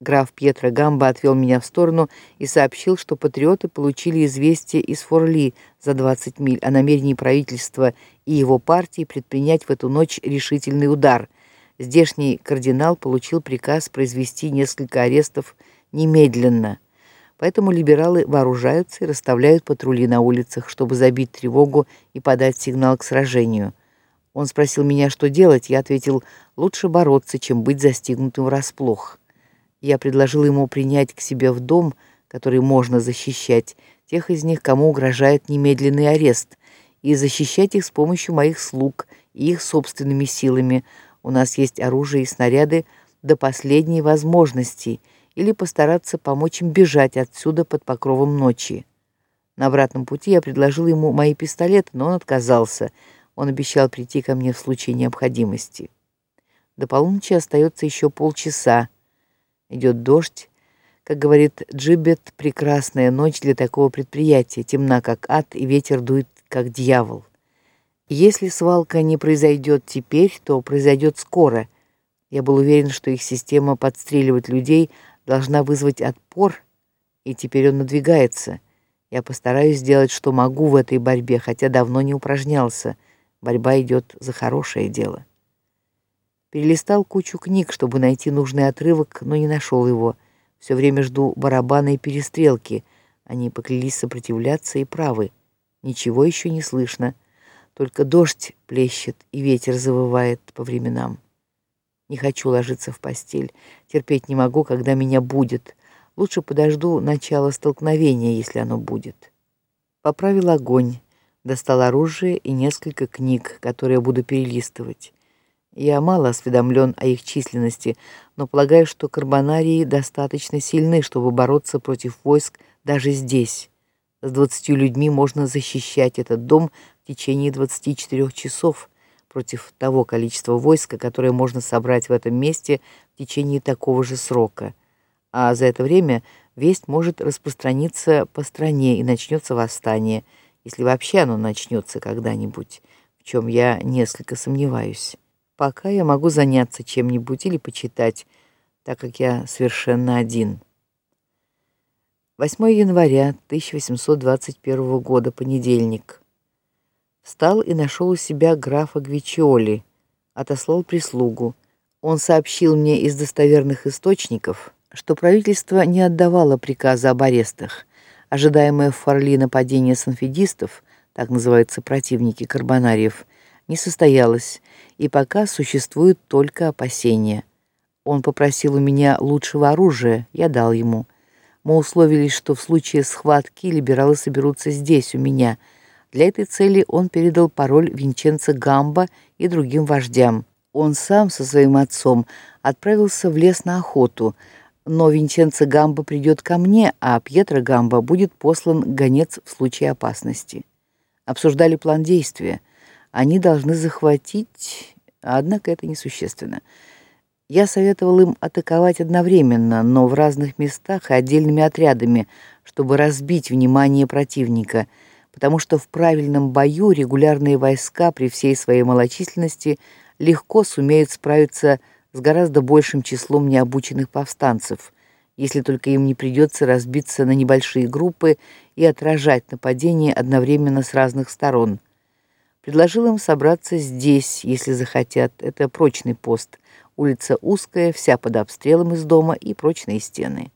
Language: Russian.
Граф Пьетро Гамба отвел меня в сторону и сообщил, что патриоты получили известие из Форли за 20 миль о намерении правительства и его партии предпринять в эту ночь решительный удар. Здешний кардинал получил приказ произвести несколько арестов немедленно. Поэтому либералы вооружаются и расставляют патрули на улицах, чтобы забить тревогу и подать сигнал к сражению. Он спросил меня, что делать, я ответил: лучше бороться, чем быть застигнутым врасплох. Я предложил ему принять к себе в дом, который можно защищать, тех из них, кому угрожает немедленный арест, и защищать их с помощью моих слуг и их собственными силами. У нас есть оружие и снаряды до последней возможности, или постараться помочь им бежать отсюда под покровом ночи. На обратном пути я предложил ему мои пистолеты, но он отказался. Он обещал прийти ко мне в случае необходимости. До полуночи остается еще полчаса. Идет дождь. Как говорит Джибет, прекрасная ночь для такого предприятия, темна как ад и ветер дует как дьявол. Если свалка не произойдет теперь, то произойдет скоро. Я был уверен, что их система подстреливать людей должна вызвать отпор, и теперь он надвигается. Я постараюсь сделать, что могу в этой борьбе, хотя давно не упражнялся. Борьба идет за хорошее дело. Перелистал кучу книг, чтобы найти нужный отрывок, но не нашел его. Все время жду барабана и перестрелки. Они поклялись сопротивляться и правы. Ничего еще не слышно. Только дождь плещет и ветер завывает по временам. Не хочу ложиться в постель. Терпеть не могу, когда меня будет. Лучше подожду начала столкновения, если оно будет. Поправил огонь, достал оружие и несколько книг, которые буду перелистывать. Я мало осведомлен о их численности, но полагаю, что карбонарии достаточно сильны, чтобы бороться против войск даже здесь. С двадцатью людьми можно защищать этот дом в течение 24 часов против того количества войска, которое можно собрать в этом месте в течение такого же срока. А за это время весть может распространиться по стране и начнется восстание, если вообще оно начнется когда-нибудь, в чем я несколько сомневаюсь. Пока я могу заняться чем-нибудь или почитать, так как я совершенно один. 8 января 1821 года, понедельник. Встал и нашел у себя графа Гвичоли, отослал прислугу. Он сообщил мне из достоверных источников, что правительство не отдавало приказа об арестах. Ожидаемое в Форли нападение санфедистов, так называются противники карбонариев, не состоялось, и пока существуют только опасения. Он попросил у меня лучшего оружия, я дал ему. Мы условились, что в случае схватки либералы соберутся здесь у меня. Для этой цели он передал пароль Винченцо Гамбо и другим вождям. Он сам со своим отцом отправился в лес на охоту, но Винченцо Гамбо придет ко мне, а Пьетро Гамбо будет послан гонец в случае опасности. Обсуждали план действия они должны захватить, однако это несущественно. Я советовал им атаковать одновременно, но в разных местах и отдельными отрядами, чтобы разбить внимание противника, потому что в правильном бою регулярные войска при всей своей малочисленности легко сумеют справиться с гораздо большим числом необученных повстанцев, если только им не придется разбиться на небольшие группы и отражать нападения одновременно с разных сторон. Предложил им собраться здесь, если захотят. Это прочный пост. Улица узкая, вся под обстрелом из дома и прочные стены.